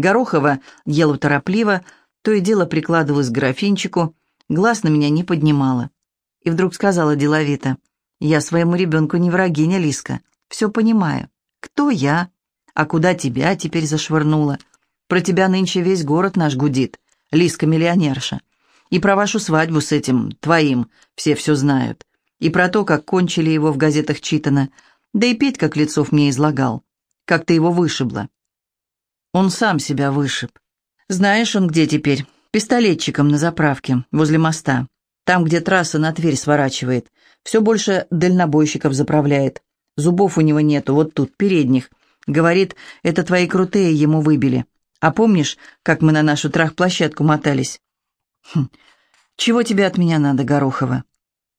Горохова ела торопливо, то и дело прикладывалась к графинчику, глаз на меня не поднимала. И вдруг сказала деловито, «Я своему ребенку не врагиня, Лиска, все понимаю. Кто я? А куда тебя теперь зашвырнула? Про тебя нынче весь город наш гудит, Лиска-миллионерша. И про вашу свадьбу с этим, твоим, все все знают. И про то, как кончили его в газетах читано. Да и Петька Клецов мне излагал. Как ты его вышибла. Он сам себя вышиб. Знаешь, он где теперь? Пистолетчиком на заправке, возле моста. Там, где трасса на Тверь сворачивает. Все больше дальнобойщиков заправляет. Зубов у него нету, вот тут, передних. Говорит, это твои крутые ему выбили. А помнишь, как мы на нашу трах-площадку мотались? Хм. Чего тебе от меня надо, Горохова?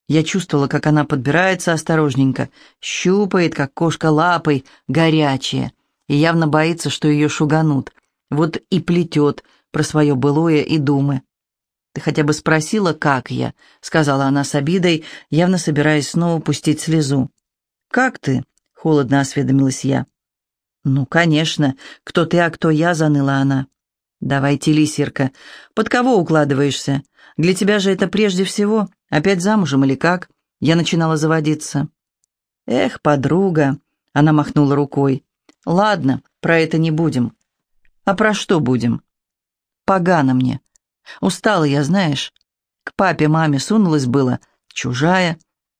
Я чувствовала, как она подбирается осторожненько, щупает, как кошка лапой, горячая, и явно боится, что ее шуганут. Вот и плетет про свое былое и думы. «Ты хотя бы спросила, как я?» — сказала она с обидой, явно собираясь снова пустить слезу. «Как ты?» — холодно осведомилась я. «Ну, конечно. Кто ты, а кто я?» — заныла она. «Давай, телесирка. Под кого укладываешься? Для тебя же это прежде всего. Опять замужем или как?» Я начинала заводиться. «Эх, подруга!» — она махнула рукой. «Ладно, про это не будем. А про что будем?» «Погано мне. Устала я, знаешь. К папе, маме сунулась было. Чужая.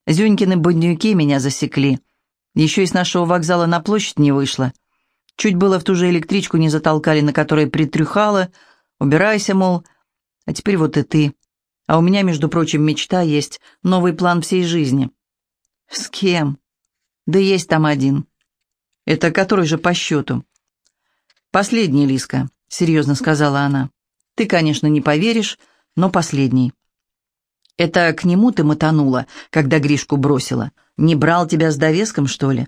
Зюнькины боднюки меня засекли. Еще из нашего вокзала на площадь не вышла. Чуть было в ту же электричку не затолкали, на которой притрюхала. Убирайся, мол. А теперь вот и ты. А у меня, между прочим, мечта есть. Новый план всей жизни. С кем? Да есть там один. Это который же по счету? Последний, Лиска, серьезно сказала она. Ты, конечно, не поверишь, но последний. Это к нему ты мотанула, когда Гришку бросила. Не брал тебя с довеском, что ли?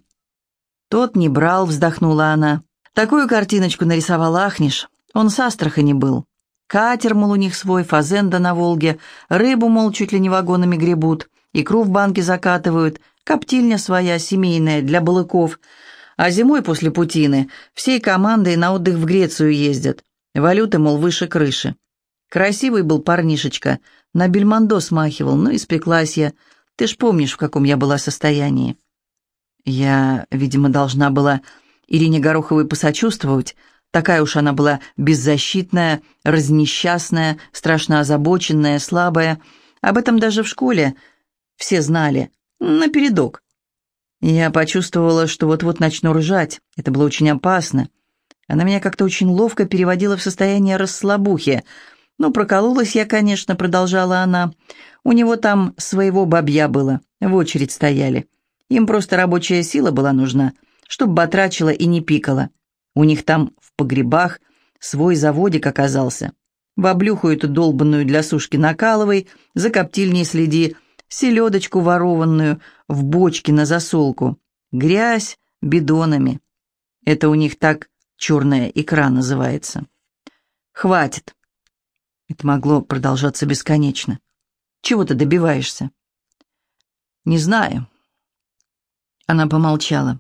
«Тот не брал», — вздохнула она. «Такую картиночку нарисовал Ахниш. Он с Астрахани был. Катер, мол, у них свой, фазенда на Волге, рыбу, мол, чуть ли не вагонами гребут, икру в банке закатывают, коптильня своя, семейная, для балыков. А зимой после Путины всей командой на отдых в Грецию ездят. Валюты, мол, выше крыши. Красивый был парнишечка, на Бельмондо смахивал, ну и спеклась я. Ты ж помнишь, в каком я была состоянии. Я, видимо, должна была Ирине Гороховой посочувствовать. Такая уж она была беззащитная, разнесчастная, страшно озабоченная, слабая. Об этом даже в школе все знали. Напередок. Я почувствовала, что вот-вот начну ржать. Это было очень опасно. Она меня как-то очень ловко переводила в состояние расслабухи. «Ну, прокололась я, конечно», — продолжала она. «У него там своего бабья было, в очередь стояли. Им просто рабочая сила была нужна, чтобы батрачила и не пикала. У них там в погребах свой заводик оказался. В облюху эту долбанную для сушки накалывай, за коптильней следи, селедочку ворованную в бочке на засолку, грязь бидонами. Это у них так черная икра называется. Хватит. Это могло продолжаться бесконечно. Чего ты добиваешься? Не знаю. Она помолчала.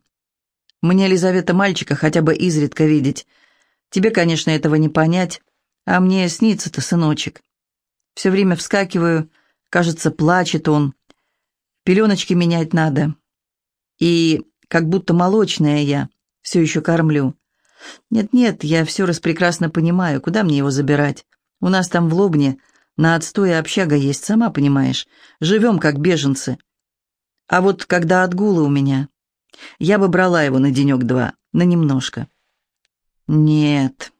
«Мне, Елизавета, мальчика хотя бы изредка видеть. Тебе, конечно, этого не понять, а мне снится-то, сыночек. Все время вскакиваю, кажется, плачет он. Пеленочки менять надо. И как будто молочная я, все еще кормлю. Нет-нет, я все распрекрасно понимаю, куда мне его забирать. У нас там в Лобне на отстое общага есть, сама понимаешь. Живем как беженцы. А вот когда отгулы у меня, я бы брала его на денек-два, на немножко. Нет.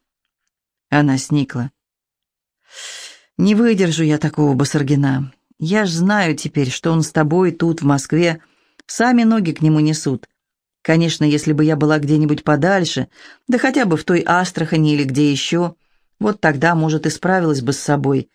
Она сникла. Не выдержу я такого Басаргина. Я ж знаю теперь, что он с тобой тут, в Москве. Сами ноги к нему несут. Конечно, если бы я была где-нибудь подальше, да хотя бы в той Астрахани или где еще, вот тогда, может, и справилась бы с собой.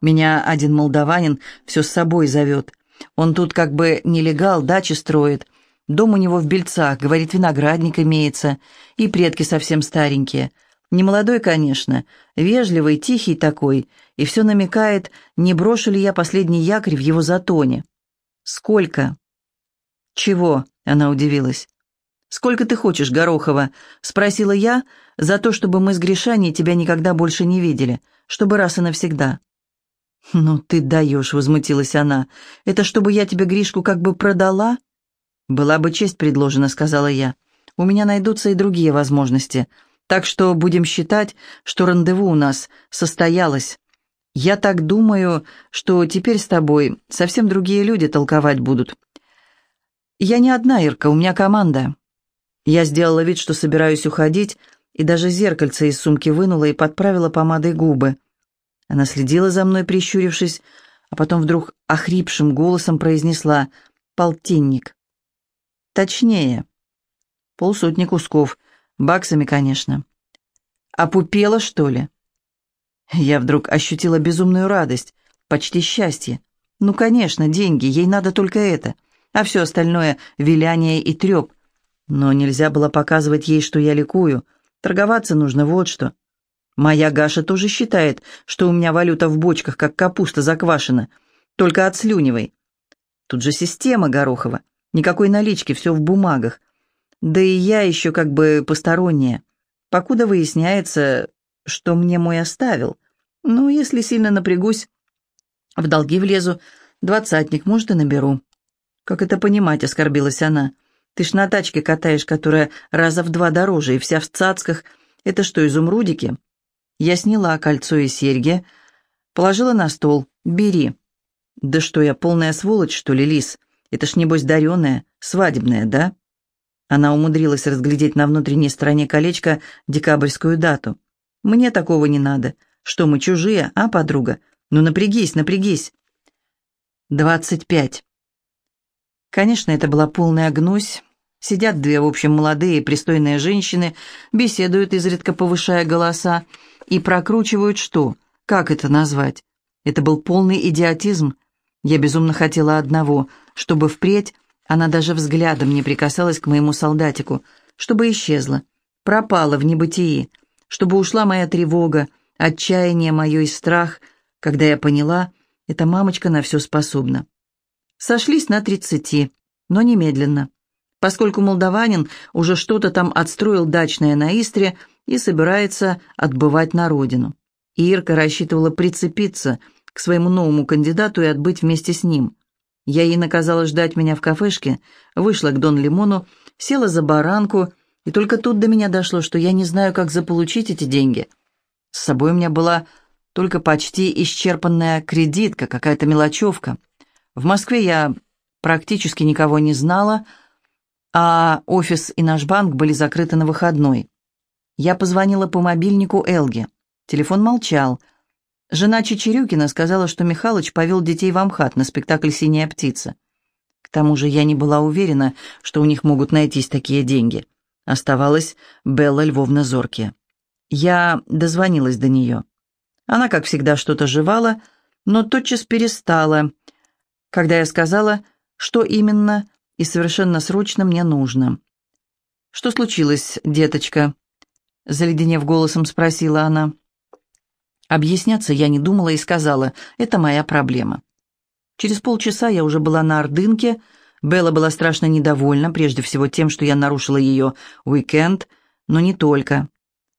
Меня один молдаванин все с собой зовет. Он тут как бы нелегал, дачи строит. Дом у него в Бельцах, говорит, виноградник имеется. И предки совсем старенькие. Не молодой, конечно, вежливый, тихий такой. И все намекает, не брошу ли я последний якорь в его затоне. «Сколько?» «Чего?» — она удивилась. «Сколько ты хочешь, Горохова?» — спросила я, за то, чтобы мы с Гришаней тебя никогда больше не видели, чтобы раз и навсегда. «Ну ты даешь», — возмутилась она. «Это чтобы я тебе Гришку как бы продала?» «Была бы честь предложена», — сказала я. «У меня найдутся и другие возможности. Так что будем считать, что рандеву у нас состоялось. Я так думаю, что теперь с тобой совсем другие люди толковать будут. Я не одна, Ирка, у меня команда». Я сделала вид, что собираюсь уходить, и даже зеркальце из сумки вынула и подправила помадой губы. Она следила за мной, прищурившись, а потом вдруг охрипшим голосом произнесла «полтинник». «Точнее, полсотни кусков, баксами, конечно». «Опупела, что ли?» Я вдруг ощутила безумную радость, почти счастье. Ну, конечно, деньги, ей надо только это, а все остальное — виляние и треп. Но нельзя было показывать ей, что я ликую. Торговаться нужно вот что. Моя Гаша тоже считает, что у меня валюта в бочках, как капуста заквашена. Только отслюнивай. Тут же система Горохова. Никакой налички, все в бумагах. Да и я еще как бы посторонняя. Покуда выясняется, что мне мой оставил. Ну, если сильно напрягусь, в долги влезу, двадцатник, может, и наберу. Как это понимать, оскорбилась она. Ты ж на тачке катаешь, которая раза в два дороже, и вся в цацках. Это что, изумрудики? Я сняла кольцо и серьги, положила на стол. «Бери». «Да что я, полная сволочь, что ли, Лис? Это ж, небось, дареная, свадебная, да?» Она умудрилась разглядеть на внутренней стороне колечка декабрьскую дату. «Мне такого не надо. Что, мы чужие, а, подруга? Ну, напрягись, напрягись». «Двадцать пять». Конечно, это была полная гнусь. Сидят две, в общем, молодые пристойные женщины, беседуют, изредка повышая голоса, и прокручивают что? Как это назвать? Это был полный идиотизм. Я безумно хотела одного, чтобы впредь она даже взглядом не прикасалась к моему солдатику, чтобы исчезла, пропала в небытии, чтобы ушла моя тревога, отчаяние мое и страх, когда я поняла, эта мамочка на все способна. Сошлись на тридцати, но немедленно, поскольку молдаванин уже что-то там отстроил дачное на Истре, и собирается отбывать на родину. Ирка рассчитывала прицепиться к своему новому кандидату и отбыть вместе с ним. Я ей наказала ждать меня в кафешке, вышла к Дон Лимону, села за баранку, и только тут до меня дошло, что я не знаю, как заполучить эти деньги. С собой у меня была только почти исчерпанная кредитка, какая-то мелочевка. В Москве я практически никого не знала, а офис и наш банк были закрыты на выходной. Я позвонила по мобильнику Элге. Телефон молчал. Жена Чечерюкина сказала, что Михалыч повел детей в Амхат на спектакль «Синяя птица». К тому же я не была уверена, что у них могут найтись такие деньги. Оставалась Белла Львовна Зоркия. Я дозвонилась до нее. Она, как всегда, что-то жевала, но тотчас перестала, когда я сказала, что именно и совершенно срочно мне нужно. «Что случилось, деточка?» заледенев голосом спросила она. Объясняться я не думала и сказала, это моя проблема. Через полчаса я уже была на Ордынке, Белла была страшно недовольна, прежде всего тем, что я нарушила ее уикенд, но не только.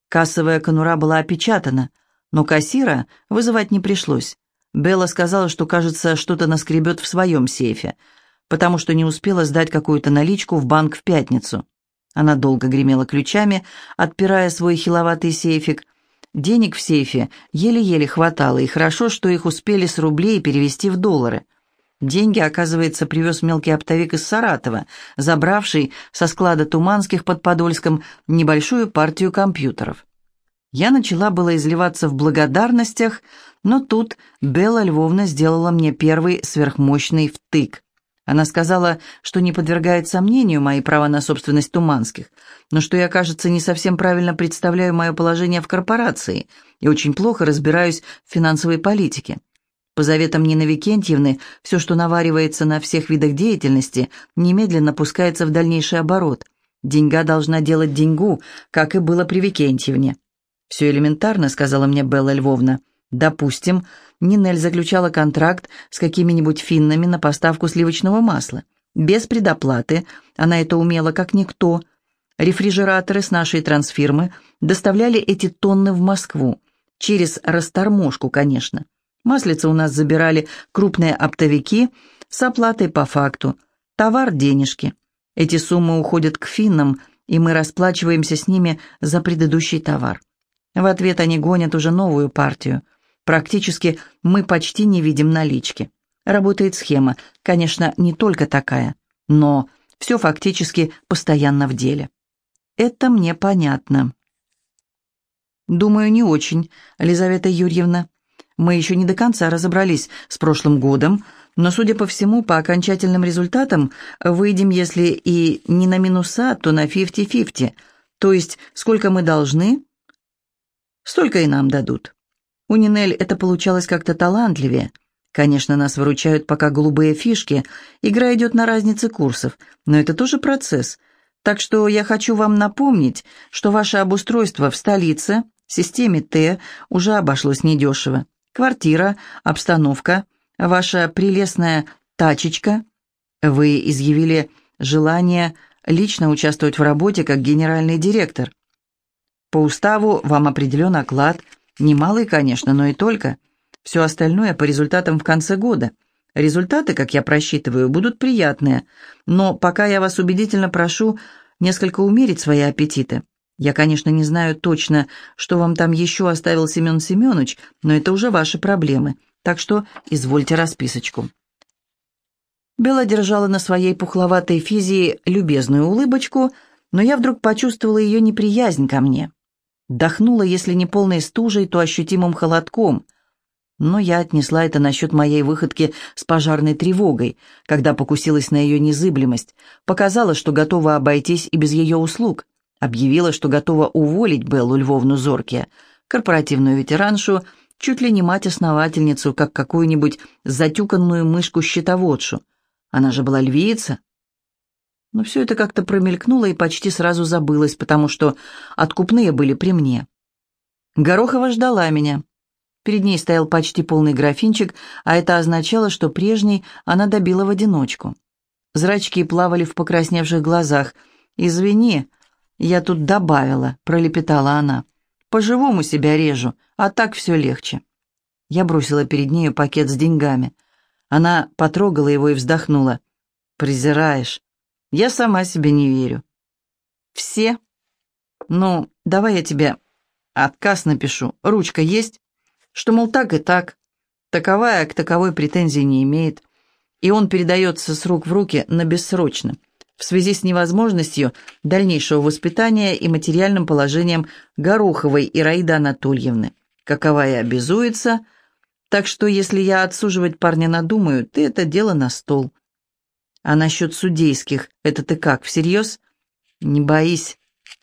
Кассовая конура была опечатана, но кассира вызывать не пришлось. Белла сказала, что, кажется, что-то наскребет в своем сейфе, потому что не успела сдать какую-то наличку в банк в пятницу. Она долго гремела ключами, отпирая свой хиловатый сейфик. Денег в сейфе еле-еле хватало, и хорошо, что их успели с рублей перевести в доллары. Деньги, оказывается, привез мелкий оптовик из Саратова, забравший со склада Туманских под Подольском небольшую партию компьютеров. Я начала было изливаться в благодарностях, но тут Белла Львовна сделала мне первый сверхмощный втык. Она сказала, что не подвергает сомнению мои права на собственность Туманских, но что я, кажется, не совсем правильно представляю мое положение в корпорации и очень плохо разбираюсь в финансовой политике. По заветам Нины Викентьевны, все, что наваривается на всех видах деятельности, немедленно пускается в дальнейший оборот. Деньга должна делать деньгу, как и было при Викентьевне. «Все элементарно», — сказала мне Белла Львовна. «Допустим, Нинель заключала контракт с какими-нибудь финнами на поставку сливочного масла. Без предоплаты, она это умела как никто, Рефрижераторы с нашей трансфирмы доставляли эти тонны в Москву. Через расторможку, конечно. Маслица у нас забирали крупные оптовики с оплатой по факту. Товар – денежки. Эти суммы уходят к финнам, и мы расплачиваемся с ними за предыдущий товар. В ответ они гонят уже новую партию. Практически мы почти не видим налички. Работает схема, конечно, не только такая, но все фактически постоянно в деле. Это мне понятно. Думаю, не очень, Елизавета Юрьевна. Мы еще не до конца разобрались с прошлым годом, но, судя по всему, по окончательным результатам выйдем, если и не на минуса, то на 50-50. То есть, сколько мы должны, столько и нам дадут. У Нинель это получалось как-то талантливее. Конечно, нас выручают пока голубые фишки, игра идет на разнице курсов, но это тоже процесс. Так что я хочу вам напомнить, что ваше обустройство в столице, системе Т, уже обошлось недешево. Квартира, обстановка, ваша прелестная тачечка. Вы изъявили желание лично участвовать в работе как генеральный директор. По уставу вам определен оклад – Немалый, конечно, но и только. Все остальное по результатам в конце года. Результаты, как я просчитываю, будут приятные, но пока я вас убедительно прошу несколько умерить свои аппетиты. Я, конечно, не знаю точно, что вам там еще оставил Семен Семенович, но это уже ваши проблемы, так что извольте расписочку». Белла держала на своей пухловатой физии любезную улыбочку, но я вдруг почувствовала ее неприязнь ко мне. Дохнула, если не полной стужей, то ощутимым холодком. Но я отнесла это насчет моей выходки с пожарной тревогой, когда покусилась на ее незыблемость, показала, что готова обойтись и без ее услуг, объявила, что готова уволить Беллу Львовну Зорке, корпоративную ветераншу, чуть ли не мать-основательницу, как какую-нибудь затюканную мышку-щитоводшу. Она же была львица, но все это как-то промелькнуло и почти сразу забылось, потому что откупные были при мне. Горохова ждала меня. Перед ней стоял почти полный графинчик, а это означало, что прежний она добила в одиночку. Зрачки плавали в покрасневших глазах. «Извини, я тут добавила», — пролепетала она. «По-живому себя режу, а так все легче». Я бросила перед нею пакет с деньгами. Она потрогала его и вздохнула. «Презираешь. Я сама себе не верю. Все? Ну, давай я тебе отказ напишу. Ручка есть? Что, мол, так и так. Таковая к таковой претензий не имеет. И он передается с рук в руки на бессрочно, в связи с невозможностью дальнейшего воспитания и материальным положением Гороховой Ираиды Анатольевны, какова и обязуется, так что если я отсуживать парня надумаю, ты это дело на стол. А насчет судейских, это ты как, всерьез? Не боись.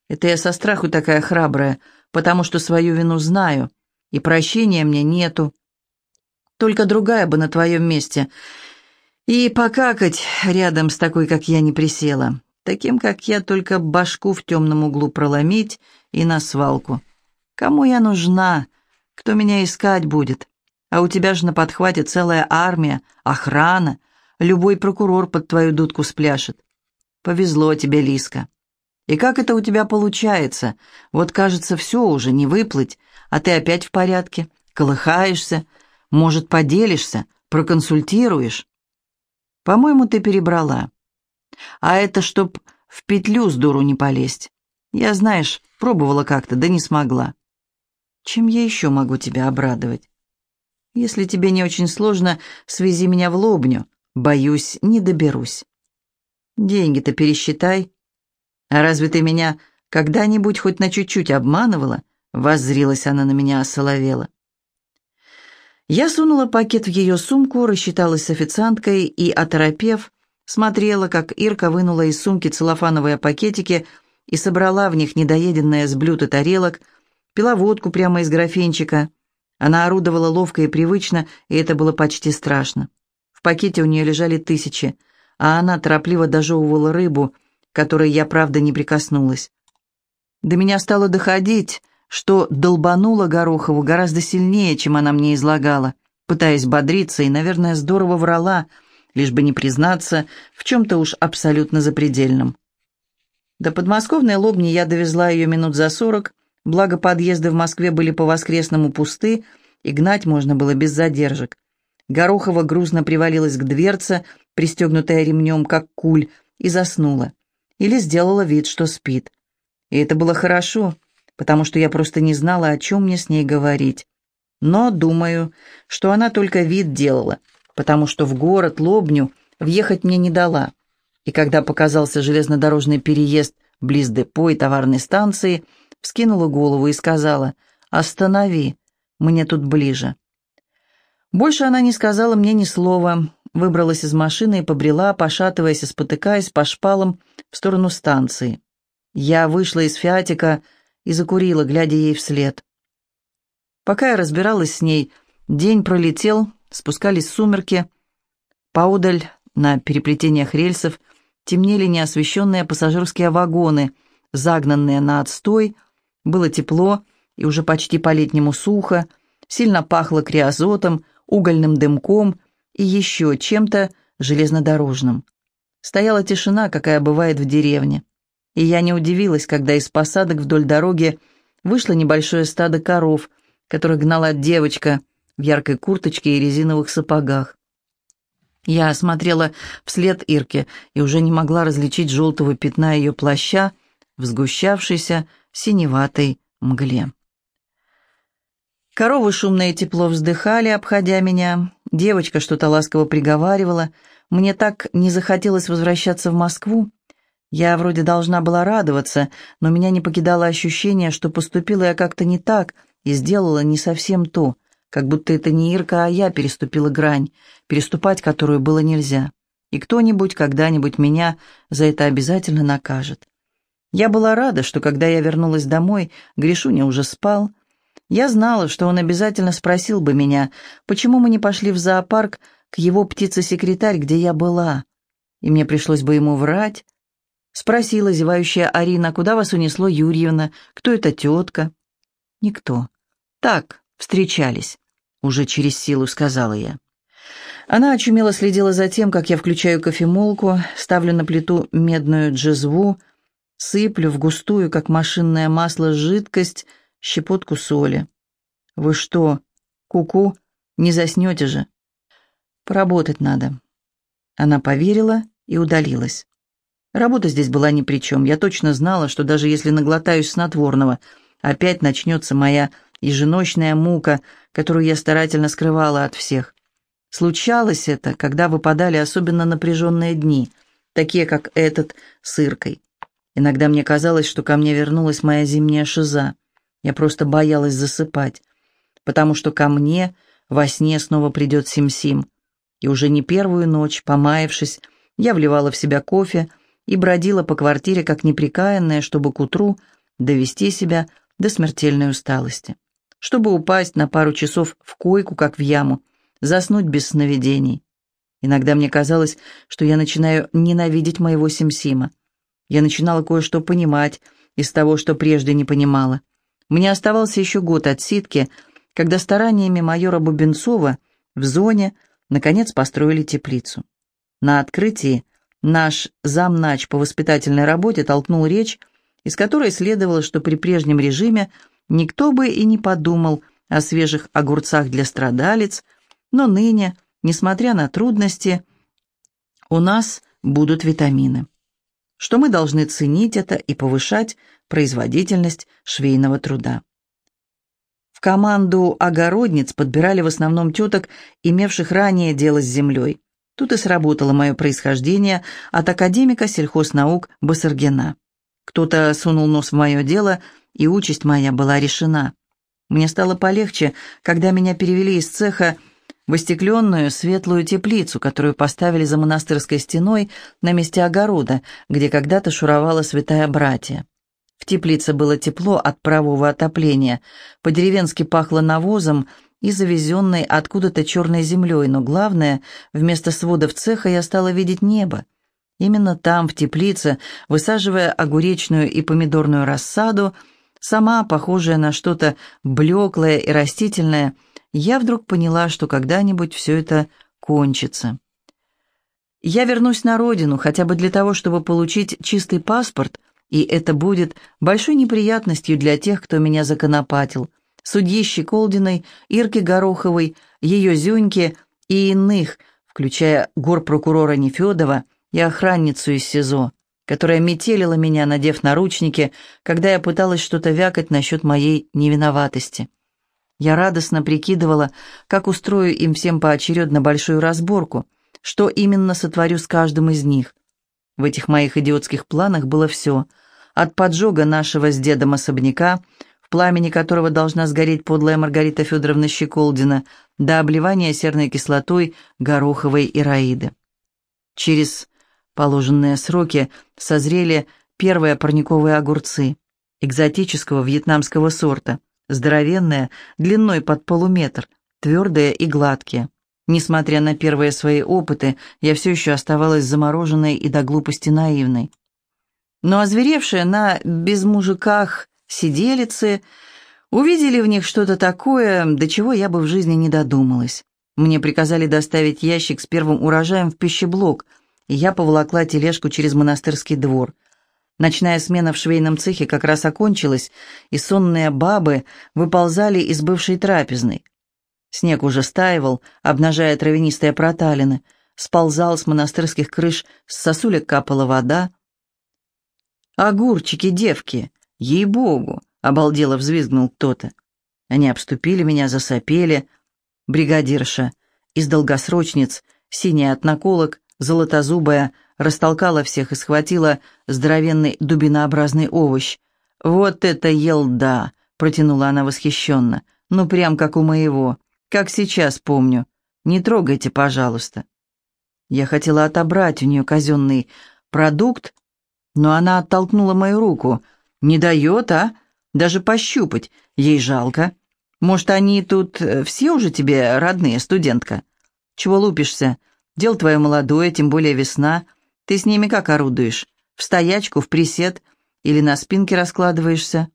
Это я со страху такая храбрая, потому что свою вину знаю, и прощения мне нету. Только другая бы на твоем месте. И покакать рядом с такой, как я, не присела. Таким, как я, только башку в темном углу проломить и на свалку. Кому я нужна? Кто меня искать будет? А у тебя же на подхвате целая армия, охрана, любой прокурор под твою дудку спляшет. Повезло тебе, Лиска. И как это у тебя получается? Вот, кажется, все уже, не выплыть, а ты опять в порядке, колыхаешься, может, поделишься, проконсультируешь? По-моему, ты перебрала. А это чтоб в петлю с дуру не полезть. Я, знаешь, пробовала как-то, да не смогла. Чем я еще могу тебя обрадовать? Если тебе не очень сложно, свези меня в лобню. Боюсь, не доберусь. Деньги-то пересчитай. А разве ты меня когда-нибудь хоть на чуть-чуть обманывала? Воззрилась она на меня, осоловела. Я сунула пакет в ее сумку, рассчиталась с официанткой и, оторопев, смотрела, как Ирка вынула из сумки целлофановые пакетики и собрала в них недоеденное с блюд и тарелок, пила водку прямо из графинчика. Она орудовала ловко и привычно, и это было почти страшно пакете у нее лежали тысячи, а она торопливо дожевывала рыбу, которой я, правда, не прикоснулась. До меня стало доходить, что долбанула Горохову гораздо сильнее, чем она мне излагала, пытаясь бодриться и, наверное, здорово врала, лишь бы не признаться в чем-то уж абсолютно запредельном. До подмосковной Лобни я довезла ее минут за сорок, благо подъезды в Москве были по-воскресному пусты, и гнать можно было без задержек. Горохова грузно привалилась к дверце, пристегнутая ремнем, как куль, и заснула. Или сделала вид, что спит. И это было хорошо, потому что я просто не знала, о чем мне с ней говорить. Но думаю, что она только вид делала, потому что в город Лобню въехать мне не дала. И когда показался железнодорожный переезд близ депо и товарной станции, вскинула голову и сказала «Останови, мне тут ближе». Больше она не сказала мне ни слова, выбралась из машины и побрела, пошатываясь и спотыкаясь по шпалам в сторону станции. Я вышла из фиатика и закурила, глядя ей вслед. Пока я разбиралась с ней, день пролетел, спускались сумерки. Поудаль, на переплетениях рельсов, темнели неосвещенные пассажирские вагоны, загнанные на отстой. Было тепло и уже почти по-летнему сухо, сильно пахло криозотом, угольным дымком и еще чем-то железнодорожным. Стояла тишина, какая бывает в деревне и я не удивилась, когда из посадок вдоль дороги вышло небольшое стадо коров, которых гнала девочка в яркой курточке и резиновых сапогах. Я смотрела вслед Ирке и уже не могла различить желтого пятна ее плаща в сгущавшейся синеватой мгле. Коровы шумно и тепло вздыхали, обходя меня. Девочка что-то ласково приговаривала. Мне так не захотелось возвращаться в Москву. Я вроде должна была радоваться, но меня не покидало ощущение, что поступила я как-то не так и сделала не совсем то, как будто это не Ирка, а я переступила грань, переступать которую было нельзя. И кто-нибудь когда-нибудь меня за это обязательно накажет. Я была рада, что когда я вернулась домой, Гришуня уже спал. Я знала, что он обязательно спросил бы меня, почему мы не пошли в зоопарк к его птице-секретарь, где я была. И мне пришлось бы ему врать, Спросила зевающая Арина, куда вас унесло Юрьевна, кто эта тетка? Никто. Так, встречались. Уже через силу сказала я. Она очумело следила за тем, как я включаю кофемолку, ставлю на плиту медную джезву, сыплю в густую, как машинное масло, жидкость, щепотку соли. «Вы что, куку, -ку, не заснете же?» «Поработать надо». Она поверила и удалилась. Работа здесь была ни при чем. Я точно знала, что даже если наглотаюсь снотворного, опять начнется моя еженочная мука, которую я старательно скрывала от всех. Случалось это, когда выпадали особенно напряженные дни, такие как этот с Иркой. Иногда мне казалось, что ко мне вернулась моя зимняя шиза. Я просто боялась засыпать, потому что ко мне во сне снова придет Сим-Сим. И уже не первую ночь, помаявшись, я вливала в себя кофе, и бродила по квартире как неприкаянная, чтобы к утру довести себя до смертельной усталости, чтобы упасть на пару часов в койку, как в яму, заснуть без сновидений. Иногда мне казалось, что я начинаю ненавидеть моего Симсима. Я начинала кое-что понимать из того, что прежде не понимала. Мне оставался еще год отсидки, когда стараниями майора Бубенцова в зоне наконец построили теплицу. На открытии Наш замнач по воспитательной работе толкнул речь, из которой следовало, что при прежнем режиме никто бы и не подумал о свежих огурцах для страдалец, но ныне, несмотря на трудности, у нас будут витамины. Что мы должны ценить это и повышать производительность швейного труда. В команду огородниц подбирали в основном теток, имевших ранее дело с землей. Тут и сработало мое происхождение от академика сельхознаук Басаргина. Кто-то сунул нос в мое дело, и участь моя была решена. Мне стало полегче, когда меня перевели из цеха в остекленную светлую теплицу, которую поставили за монастырской стеной на месте огорода, где когда-то шуровала святая братья. В теплице было тепло от парового отопления, по-деревенски пахло навозом, и завезенной откуда-то черной землей, но главное, вместо сводов цеха я стала видеть небо. Именно там, в теплице, высаживая огуречную и помидорную рассаду, сама похожая на что-то блеклое и растительное, я вдруг поняла, что когда-нибудь все это кончится. Я вернусь на родину хотя бы для того, чтобы получить чистый паспорт и это будет большой неприятностью для тех, кто меня законопатил. Судьи Щеколдиной, Ирки Гороховой, ее Зюньки и иных, включая горпрокурора Нефедова и охранницу из СИЗО, которая метелила меня, надев наручники, когда я пыталась что-то вякать насчет моей невиноватости. Я радостно прикидывала, как устрою им всем поочередно большую разборку, что именно сотворю с каждым из них. В этих моих идиотских планах было все. От поджога нашего с дедом особняка, в пламени которого должна сгореть подлая Маргарита Федоровна Щеколдина, до обливания серной кислотой гороховой ираиды. Через положенные сроки созрели первые парниковые огурцы экзотического вьетнамского сорта, здоровенные, длиной под полуметр, твердые и гладкие. Несмотря на первые свои опыты, я все еще оставалась замороженной и до глупости наивной. Но озверевшие на безмужиках сиделицы увидели в них что-то такое, до чего я бы в жизни не додумалась. Мне приказали доставить ящик с первым урожаем в пищеблок, и я поволокла тележку через монастырский двор. Ночная смена в швейном цехе как раз окончилась, и сонные бабы выползали из бывшей трапезной. Снег уже стаивал, обнажая травянистые проталины. Сползал с монастырских крыш, с сосулек капала вода. «Огурчики, девки! Ей-богу!» — обалдело взвизгнул кто-то. Они обступили меня, засопели. Бригадирша из долгосрочниц, синяя от наколок, золотозубая, растолкала всех и схватила здоровенный дубинообразный овощ. «Вот это елда!» — протянула она восхищенно. «Ну, прям как у моего как сейчас помню. Не трогайте, пожалуйста». Я хотела отобрать у нее казенный продукт, но она оттолкнула мою руку. «Не дает, а? Даже пощупать. Ей жалко. Может, они тут э, все уже тебе родные, студентка? Чего лупишься? Дело твое молодое, тем более весна. Ты с ними как орудуешь? В стоячку, в присед? Или на спинке раскладываешься?»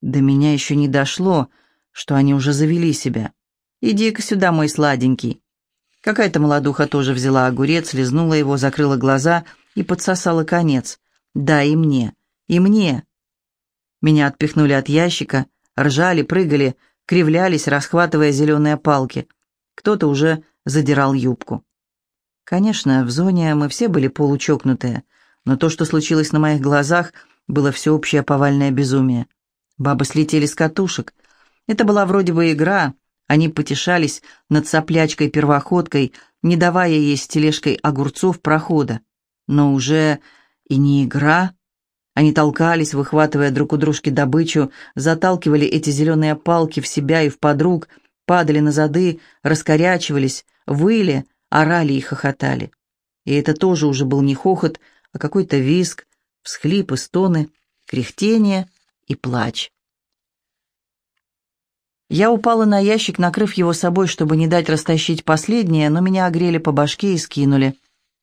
До меня еще не дошло, что они уже завели себя. «Иди-ка сюда, мой сладенький». Какая-то молодуха тоже взяла огурец, лизнула его, закрыла глаза и подсосала конец. «Да, и мне. И мне». Меня отпихнули от ящика, ржали, прыгали, кривлялись, расхватывая зеленые палки. Кто-то уже задирал юбку. Конечно, в зоне мы все были получокнутые, но то, что случилось на моих глазах, было всеобщее повальное безумие. Бабы слетели с катушек. Это была вроде бы игра, они потешались над соплячкой-первоходкой, не давая ей с тележкой огурцов прохода. Но уже и не игра. Они толкались, выхватывая друг у дружки добычу, заталкивали эти зеленые палки в себя и в подруг, падали на зады, раскорячивались, выли, орали и хохотали. И это тоже уже был не хохот, а какой-то визг, всхлипы, стоны, кряхтение и плач. Я упала на ящик, накрыв его собой, чтобы не дать растащить последнее, но меня огрели по башке и скинули.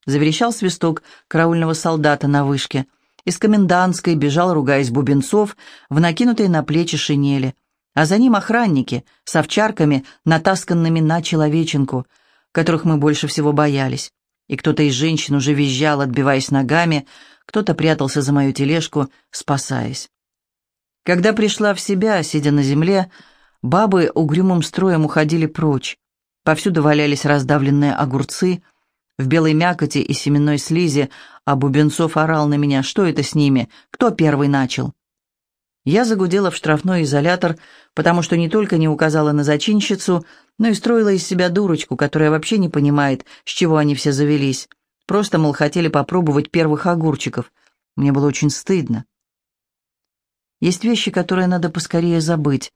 Заверещал свисток караульного солдата на вышке. Из комендантской бежал, ругаясь Бубенцов, в накинутой на плечи шинели. А за ним охранники с овчарками, натасканными на человеченку, которых мы больше всего боялись. И кто-то из женщин уже визжал, отбиваясь ногами, кто-то прятался за мою тележку, спасаясь. Когда пришла в себя, сидя на земле, Бабы угрюмым строем уходили прочь. Повсюду валялись раздавленные огурцы. В белой мякоти и семенной слизи, а Бубенцов орал на меня, что это с ними, кто первый начал. Я загудела в штрафной изолятор, потому что не только не указала на зачинщицу, но и строила из себя дурочку, которая вообще не понимает, с чего они все завелись. Просто, мол, хотели попробовать первых огурчиков. Мне было очень стыдно. Есть вещи, которые надо поскорее забыть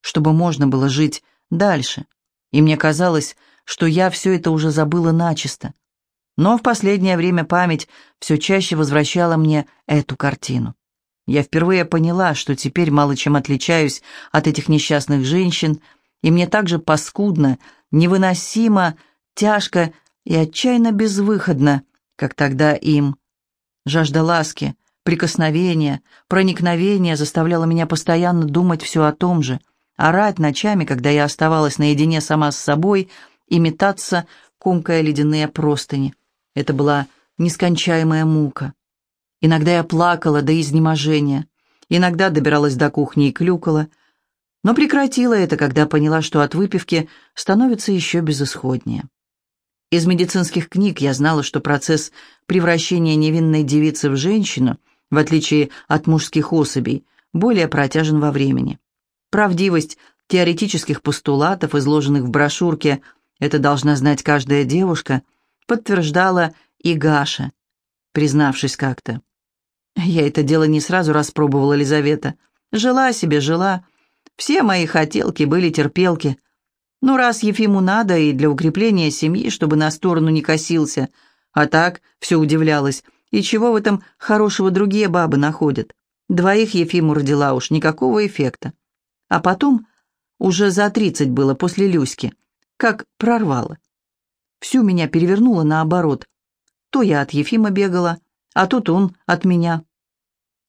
чтобы можно было жить дальше. И мне казалось, что я все это уже забыла начисто. Но в последнее время память все чаще возвращала мне эту картину. Я впервые поняла, что теперь мало чем отличаюсь от этих несчастных женщин, и мне также паскудно, невыносимо, тяжко и отчаянно безвыходно, как тогда им. Жажда ласки, прикосновения, проникновения заставляла меня постоянно думать все о том же — орать ночами, когда я оставалась наедине сама с собой, и метаться, комкая ледяные простыни. Это была нескончаемая мука. Иногда я плакала до изнеможения, иногда добиралась до кухни и клюкала, но прекратила это, когда поняла, что от выпивки становится еще безысходнее. Из медицинских книг я знала, что процесс превращения невинной девицы в женщину, в отличие от мужских особей, более протяжен во времени. Правдивость теоретических постулатов, изложенных в брошюрке «Это должна знать каждая девушка», подтверждала и Гаша, признавшись как-то. Я это дело не сразу распробовала, Елизавета. Жила себе, жила. Все мои хотелки были терпелки. Ну, раз Ефиму надо, и для укрепления семьи, чтобы на сторону не косился. А так все удивлялась. И чего в этом хорошего другие бабы находят? Двоих Ефиму родила уж, никакого эффекта. А потом, уже за тридцать было после Люськи, как прорвало. Всю меня перевернуло наоборот. То я от Ефима бегала, а тут он от меня.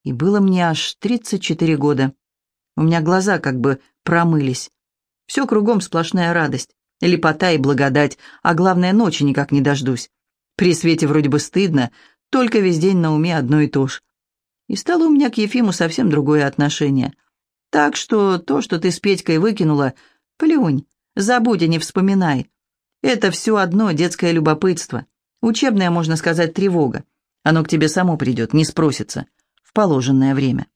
И было мне аж 34 года. У меня глаза как бы промылись. Все кругом сплошная радость, лепота и благодать, а главное, ночи никак не дождусь. При свете вроде бы стыдно, только весь день на уме одно и то же. И стало у меня к Ефиму совсем другое отношение. Так что то, что ты с Петькой выкинула, плюнь, забудь и не вспоминай. Это все одно детское любопытство. Учебная, можно сказать, тревога. Оно к тебе само придет, не спросится в положенное время.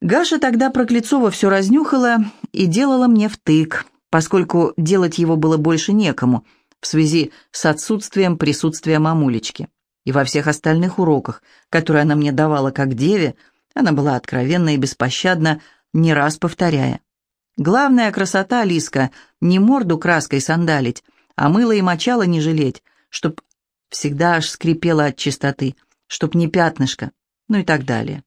Гаша тогда про Клецова все разнюхала и делала мне втык, поскольку делать его было больше некому в связи с отсутствием присутствия мамулечки. И во всех остальных уроках, которые она мне давала как деве, она была откровенна и беспощадна, не раз повторяя. Главная красота, Лиска, не морду краской сандалить, а мыло и мочало не жалеть, чтоб всегда аж скрипело от чистоты, чтоб не пятнышко, ну и так далее.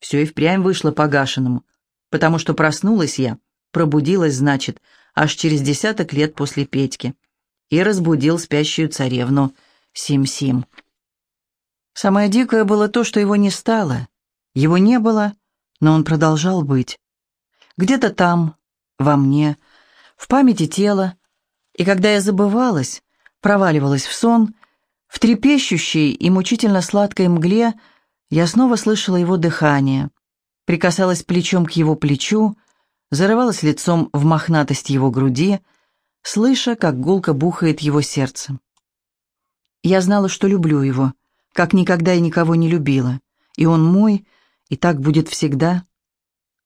Все и впрямь вышло погашенному, потому что проснулась я, пробудилась, значит, аж через десяток лет после Петьки, и разбудил спящую царевну Сим-Сим. Самое дикое было то, что его не стало. Его не было, но он продолжал быть. Где-то там, во мне, в памяти тела, и когда я забывалась, проваливалась в сон, в трепещущей и мучительно сладкой мгле я снова слышала его дыхание, прикасалась плечом к его плечу, зарывалась лицом в мохнатость его груди, слыша, как гулко бухает его сердце. Я знала, что люблю его, как никогда и никого не любила, и он мой, и так будет всегда.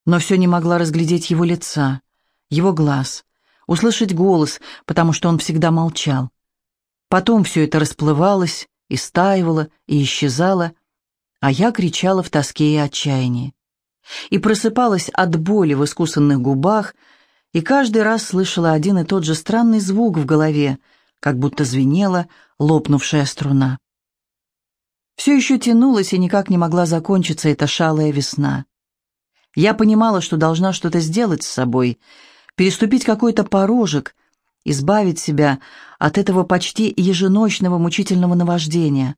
Но все не могла разглядеть его лица, его глаз, услышать голос, потому что он всегда молчал. Потом все это расплывалось, и стаивало, и исчезало, а я кричала в тоске и отчаянии. И просыпалась от боли в искусанных губах, и каждый раз слышала один и тот же странный звук в голове, как будто звенела лопнувшая струна. Все еще тянулась и никак не могла закончиться эта шалая весна. Я понимала, что должна что-то сделать с собой, переступить какой-то порожек — избавить себя от этого почти еженочного мучительного наваждения,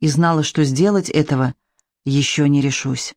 и знала, что сделать этого еще не решусь.